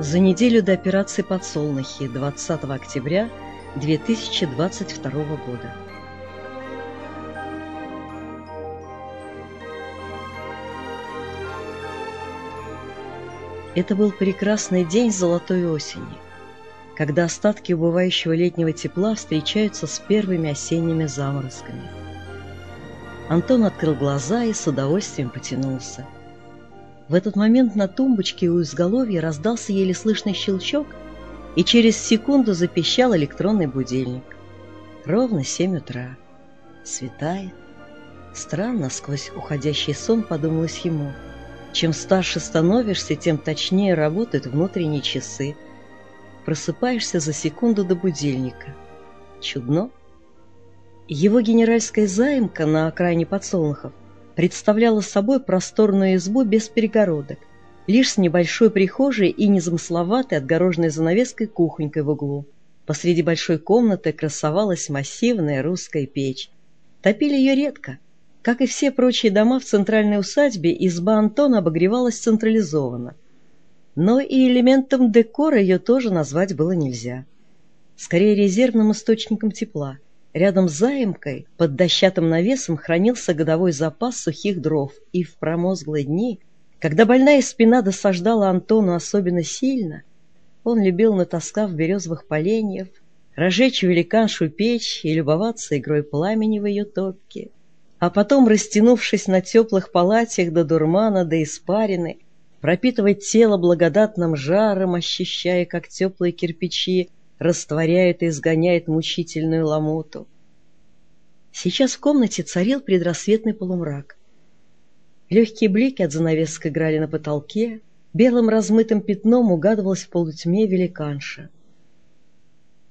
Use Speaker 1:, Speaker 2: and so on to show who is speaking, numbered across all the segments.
Speaker 1: За неделю до операции «Подсолнухи» 20 октября 2022 года. Это был прекрасный день золотой осени, когда остатки убывающего летнего тепла встречаются с первыми осенними заморозками. Антон открыл глаза и с удовольствием потянулся. В этот момент на тумбочке у изголовья раздался еле слышный щелчок, и через секунду запищал электронный будильник. Ровно семь утра. Светает. Странно, сквозь уходящий сон подумалось ему. Чем старше становишься, тем точнее работают внутренние часы. Просыпаешься за секунду до будильника. Чудно. Его генеральская заимка на окраине подсолнухов представляла собой просторную избу без перегородок, лишь с небольшой прихожей и незамысловатой отгороженной занавеской кухонькой в углу. Посреди большой комнаты красовалась массивная русская печь. Топили ее редко. Как и все прочие дома в центральной усадьбе, изба Антона обогревалась централизованно. Но и элементом декора ее тоже назвать было нельзя. Скорее резервным источником тепла – Рядом с заимкой, под дощатым навесом, хранился годовой запас сухих дров, и в промозглые дни, когда больная спина досаждала Антону особенно сильно, он любил, натаскав березовых поленьев, разжечь великаншу печь и любоваться игрой пламени в ее топке, а потом, растянувшись на теплых палатях до дурмана, до испарины, пропитывать тело благодатным жаром, ощущая, как теплые кирпичи растворяет и изгоняет мучительную ломоту. Сейчас в комнате царил предрассветный полумрак. Легкие блики от занавесок играли на потолке, белым размытым пятном угадывалась в полутьме великанша.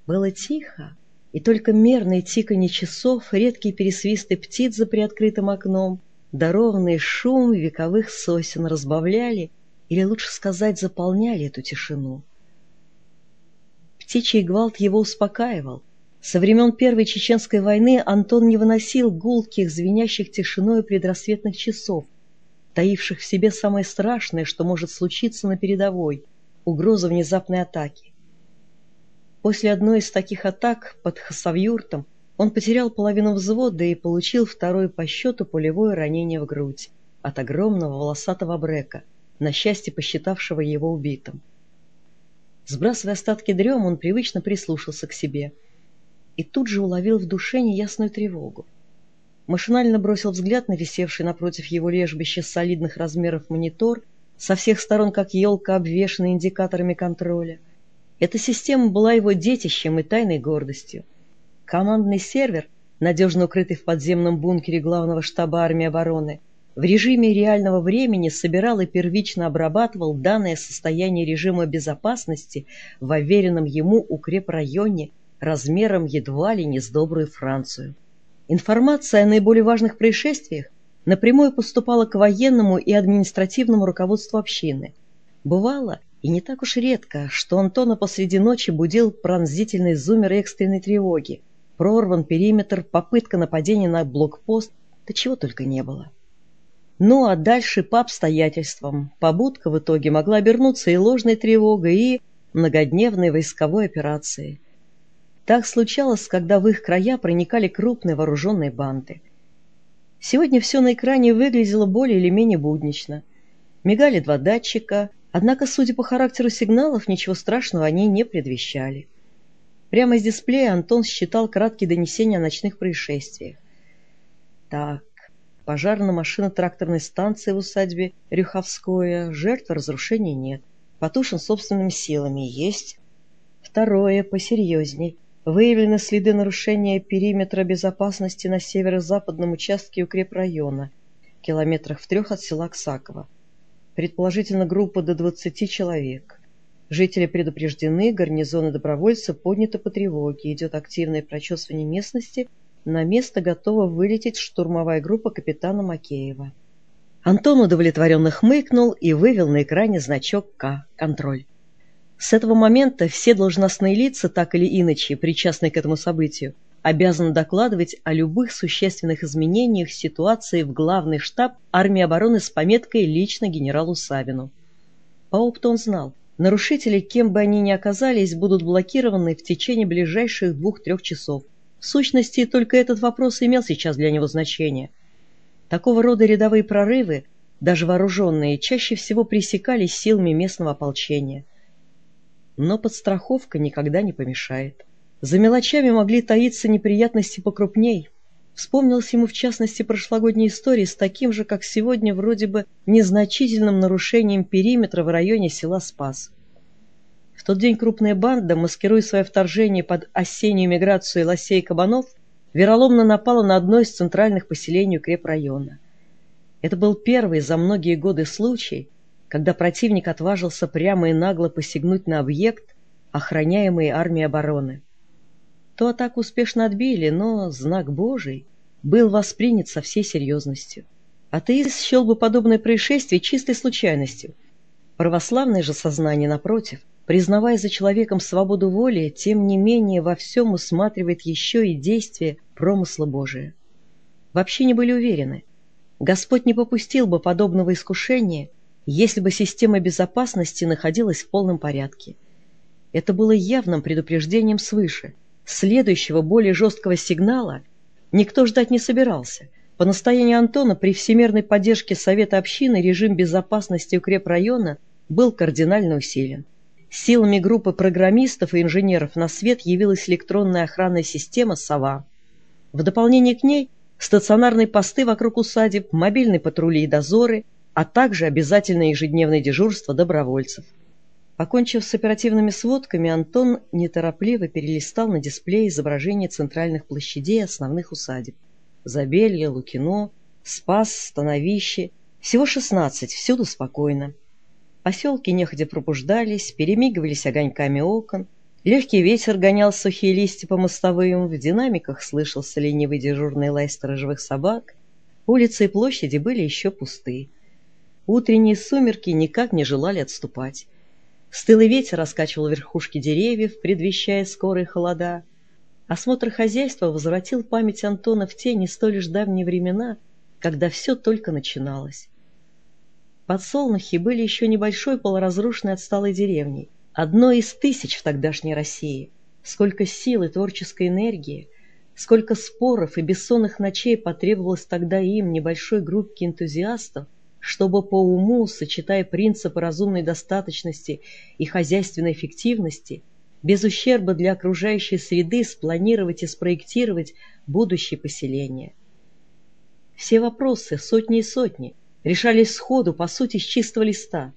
Speaker 1: Было тихо, и только мерное тиканье часов, редкие пересвисты птиц за приоткрытым окном, да шум вековых сосен разбавляли, или лучше сказать, заполняли эту тишину. Птичий гвалт его успокаивал. Со времен Первой Чеченской войны Антон не выносил гулких, звенящих тишиной предрассветных часов, таивших в себе самое страшное, что может случиться на передовой — угроза внезапной атаки. После одной из таких атак под Хасавюртом он потерял половину взвода и получил второе по счету пулевое ранение в грудь от огромного волосатого брека, на счастье посчитавшего его убитым. Сбрасывая остатки дрем, он привычно прислушался к себе и тут же уловил в душе неясную тревогу. Машинально бросил взгляд на висевший напротив его лежбища солидных размеров монитор, со всех сторон как елка, обвешанный индикаторами контроля. Эта система была его детищем и тайной гордостью. Командный сервер, надежно укрытый в подземном бункере главного штаба армии обороны, в режиме реального времени собирал и первично обрабатывал данное состояние режима безопасности в уверенном ему укрепрайоне размером едва ли не с добрую Францию. Информация о наиболее важных происшествиях напрямую поступала к военному и административному руководству общины. Бывало, и не так уж редко, что Антона посреди ночи будил пронзительный зумер экстренной тревоги, прорван периметр, попытка нападения на блокпост, да чего только не было. Ну а дальше по обстоятельствам. Побудка в итоге могла обернуться и ложной тревогой, и многодневной войсковой операцией. Так случалось, когда в их края проникали крупные вооруженные банды. Сегодня все на экране выглядело более или менее буднично. Мигали два датчика, однако, судя по характеру сигналов, ничего страшного они не предвещали. Прямо из дисплея Антон считал краткие донесения о ночных происшествиях. Так, Пожар на машино-тракторной станции в усадьбе Рюховское. Жертв разрушений нет. Потушен собственными силами. Есть. Второе, посерьезней. Выявлены следы нарушения периметра безопасности на северо-западном участке укрепрайона, километрах в трех от села Ксаково. Предположительно, группа до 20 человек. Жители предупреждены, гарнизоны добровольцев подняты по тревоге, идет активное прочесывание местности – на место готова вылететь штурмовая группа капитана Макеева. Антон удовлетворенно хмыкнул и вывел на экране значок «К» — «Контроль». С этого момента все должностные лица, так или иначе, причастные к этому событию, обязаны докладывать о любых существенных изменениях ситуации в главный штаб армии обороны с пометкой «Лично генералу Савину». По опыту он знал, Нарушители, кем бы они ни оказались, будут блокированы в течение ближайших двух-трех часов. В сущности, только этот вопрос имел сейчас для него значение. Такого рода рядовые прорывы, даже вооруженные, чаще всего пресекались силами местного ополчения. Но подстраховка никогда не помешает. За мелочами могли таиться неприятности покрупней. Вспомнилась ему в частности прошлогодняя история с таким же, как сегодня, вроде бы незначительным нарушением периметра в районе села Спас. В тот день крупная банда, маскируя свое вторжение под осеннюю миграцию лосей и кабанов, вероломно напала на одно из центральных поселений укрепрайона. Это был первый за многие годы случай, когда противник отважился прямо и нагло посягнуть на объект, охраняемый армией обороны. То атаку успешно отбили, но знак Божий был воспринят со всей серьезностью. Атеист счел бы подобное происшествие чистой случайностью. Православное же сознание, напротив, признавая за человеком свободу воли, тем не менее во всем усматривает еще и действие промысла Божия. Вообще не были уверены. Господь не попустил бы подобного искушения, если бы система безопасности находилась в полном порядке. Это было явным предупреждением свыше – Следующего, более жесткого сигнала никто ждать не собирался. По настоянию Антона при всемирной поддержке Совета общины режим безопасности укрепрайона был кардинально усилен. Силами группы программистов и инженеров на свет явилась электронная охранная система «Сова». В дополнение к ней стационарные посты вокруг усадеб, мобильные патрули и дозоры, а также обязательное ежедневное дежурство добровольцев. Покончив с оперативными сводками, Антон неторопливо перелистал на дисплее изображения центральных площадей основных усадеб. Забелье, Лукино, Спас, Становище. Всего шестнадцать, всюду спокойно. Поселки неходя пробуждались, перемигивались огоньками окон. Легкий ветер гонял сухие листья по мостовым, в динамиках слышался ленивый дежурный лай сторожевых собак. Улицы и площади были еще пусты. Утренние сумерки никак не желали отступать. Стылый ветер раскачивал верхушки деревьев, предвещая скорые холода. Осмотр хозяйства возвратил память Антона в те не столь уж давние времена, когда все только начиналось. Подсолнухи были еще небольшой полуразрушенной отсталой деревней, одной из тысяч в тогдашней России. Сколько сил и творческой энергии, сколько споров и бессонных ночей потребовалось тогда им, небольшой группке энтузиастов, чтобы по уму, сочетая принципы разумной достаточности и хозяйственной эффективности, без ущерба для окружающей среды спланировать и спроектировать будущее поселение. Все вопросы, сотни и сотни, решались сходу, по сути, с чистого листа.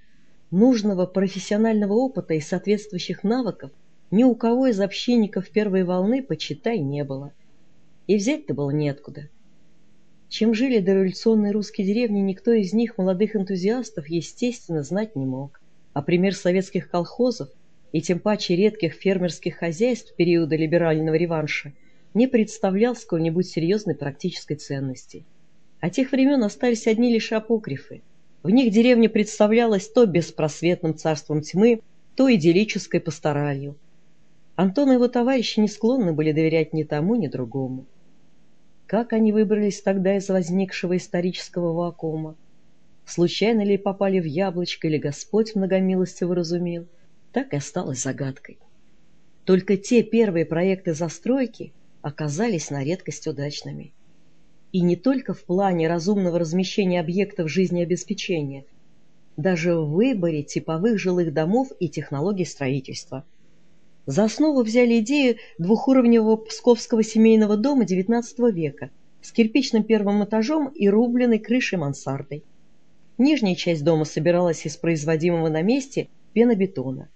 Speaker 1: Нужного профессионального опыта и соответствующих навыков ни у кого из общинников первой волны, почитай, не было. И взять-то было неоткуда. Чем жили дореволюционные русские деревни, никто из них, молодых энтузиастов, естественно, знать не мог. А пример советских колхозов и тем паче редких фермерских хозяйств периода либерального реванша не представлял сколь-нибудь серьезной практической ценности. От тех времен остались одни лишь апокрифы. В них деревня представлялась то беспросветным царством тьмы, то идиллической пасторалью. Антон и его товарищи не склонны были доверять ни тому, ни другому. Как они выбрались тогда из возникшего исторического вакуума? Случайно ли попали в яблочко, или Господь многомилостиво разумел? Так и осталось загадкой. Только те первые проекты застройки оказались на редкость удачными. И не только в плане разумного размещения объектов жизнеобеспечения, даже в выборе типовых жилых домов и технологий строительства – за основу взяли идею двухуровневого псковского семейного дома XIX века с кирпичным первым этажом и рубленой крышей мансардой. Нижняя часть дома собиралась из производимого на месте пенобетона.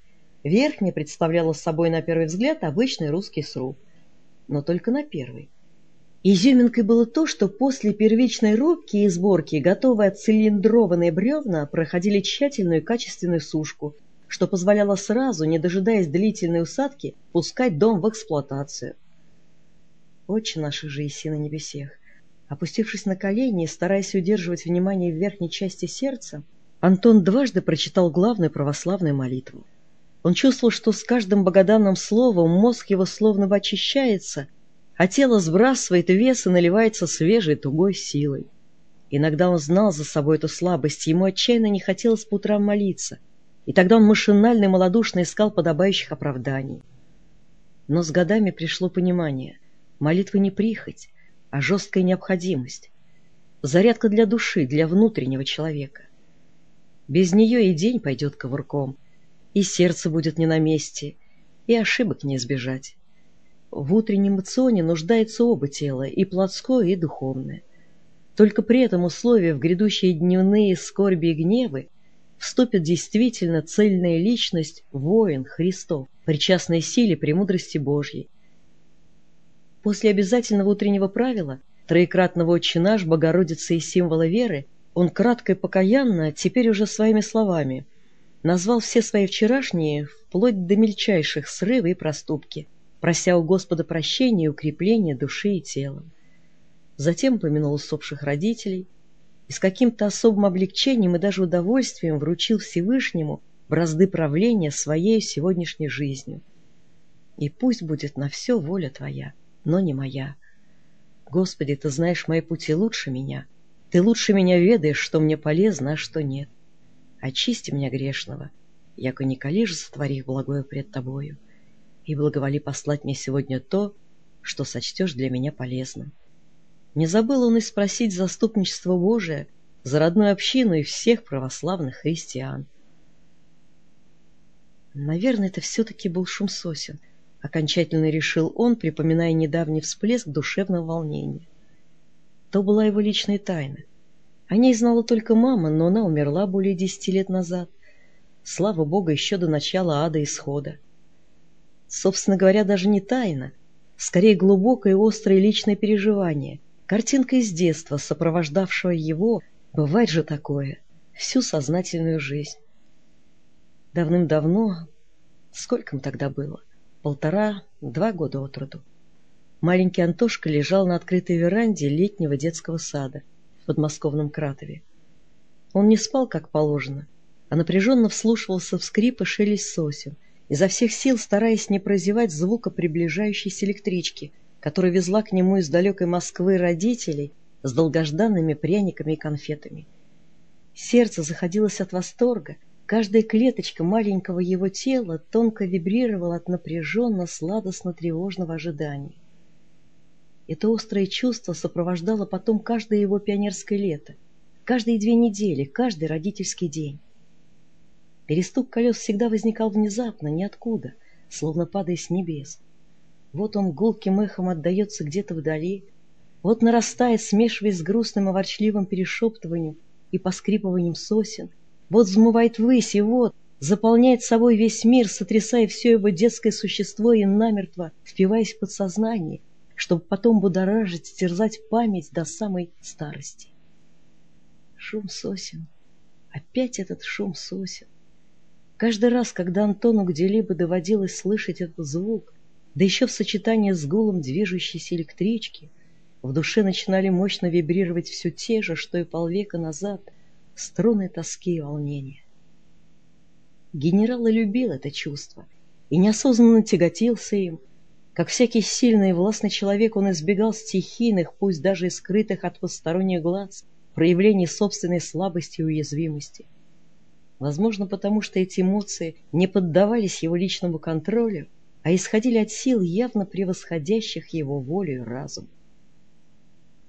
Speaker 1: Верхняя представляла собой, на первый взгляд, обычный русский сруб. Но только на первый. Изюминкой было то, что после первичной рубки и сборки готовые отцилиндрованные бревна проходили тщательную и качественную сушку, что позволяло сразу, не дожидаясь длительной усадки, пускать дом в эксплуатацию. Отче наших же иси на небесех, опустившись на колени и стараясь удерживать внимание в верхней части сердца, Антон дважды прочитал главную православную молитву. Он чувствовал, что с каждым богоданным словом мозг его словно бы очищается, а тело сбрасывает вес и наливается свежей тугой силой. Иногда он знал за собой эту слабость, ему отчаянно не хотелось по утрам молиться — и тогда он машинально и малодушно искал подобающих оправданий. Но с годами пришло понимание. Молитва не прихоть, а жесткая необходимость. Зарядка для души, для внутреннего человека. Без нее и день пойдет ковырком, и сердце будет не на месте, и ошибок не избежать. В утреннем эмоционе нуждается оба тела, и плотское, и духовное. Только при этом условии в грядущие дневные скорби и гневы вступит действительно цельная личность, воин Христов, причастной силе премудрости Божьей. После обязательного утреннего правила, троекратного «Отче наш», Богородицы и символа веры, он кратко и покаянно, теперь уже своими словами, назвал все свои вчерашние, вплоть до мельчайших срывы и проступки, прося у Господа прощения и укрепления души и тела. Затем помянул усопших родителей, и с каким-то особым облегчением и даже удовольствием вручил Всевышнему бразды правления своей сегодняшней жизнью. И пусть будет на все воля Твоя, но не моя. Господи, Ты знаешь мои пути лучше меня. Ты лучше меня ведаешь, что мне полезно, а что нет. Очисти меня грешного, яко не калишь затворив благое пред Тобою, и благоволи послать мне сегодня то, что сочтешь для меня полезным. Не забыл он и спросить заступничество Божие за родную общину и всех православных христиан. Наверное, это все-таки был шум сосен, окончательно решил он, припоминая недавний всплеск душевного волнения. То была его личная тайна. О ней знала только мама, но она умерла более десяти лет назад. Слава Богу, еще до начала ада исхода. Собственно говоря, даже не тайна, скорее глубокое и острое личное переживание, Картинка из детства, сопровождавшего его, бывает же такое, всю сознательную жизнь. Давным-давно, сколько им тогда было, полтора-два года от роду, маленький Антошка лежал на открытой веранде летнего детского сада в подмосковном Кратове. Он не спал, как положено, а напряженно вслушивался в скрип и шелест сосен, изо всех сил стараясь не прозевать звука приближающейся электрички — которая везла к нему из далекой Москвы родителей с долгожданными пряниками и конфетами. Сердце заходилось от восторга, каждая клеточка маленького его тела тонко вибрировала от напряженно-сладостно-тревожного ожидания. Это острое чувство сопровождало потом каждое его пионерское лето, каждые две недели, каждый родительский день. Перестук колес всегда возникал внезапно, ниоткуда, словно падая с небес. Вот он гулким эхом отдается где-то вдали, вот нарастает, смешиваясь с грустным и ворчливым перешептыванием и поскрипыванием сосен, вот взмывает ввысь, и вот заполняет собой весь мир, сотрясая все его детское существо и намертво впиваясь в подсознание, чтобы потом будоражить, терзать память до самой старости. Шум сосен. Опять этот шум сосен. Каждый раз, когда Антону где-либо доводилось слышать этот звук, да еще в сочетании с гулом движущейся электрички, в душе начинали мощно вибрировать все те же, что и полвека назад, струны тоски и волнения. Генерал и любил это чувство и неосознанно тяготился им. Как всякий сильный и властный человек, он избегал стихийных, пусть даже и скрытых от посторонних глаз, проявлений собственной слабости и уязвимости. Возможно, потому что эти эмоции не поддавались его личному контролю, а исходили от сил, явно превосходящих его волю и разум.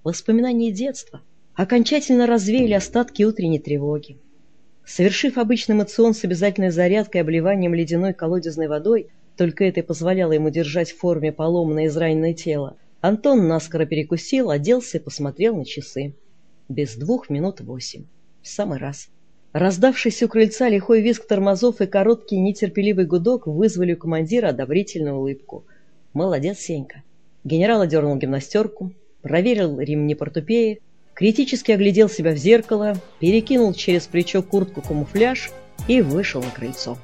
Speaker 1: Воспоминания детства окончательно развеяли остатки утренней тревоги. Совершив обычный эмоцион с обязательной зарядкой и обливанием ледяной колодезной водой, только это и позволяло ему держать в форме поломанное израненное тело, Антон наскоро перекусил, оделся и посмотрел на часы. Без двух минут восемь. В самый раз. Раздавшийся у крыльца лихой визг тормозов и короткий нетерпеливый гудок вызвали у командира одобрительную улыбку. «Молодец, Сенька!» Генерал одернул гимнастерку, проверил ремни портупеи, критически оглядел себя в зеркало, перекинул через плечо куртку камуфляж и вышел на крыльцо.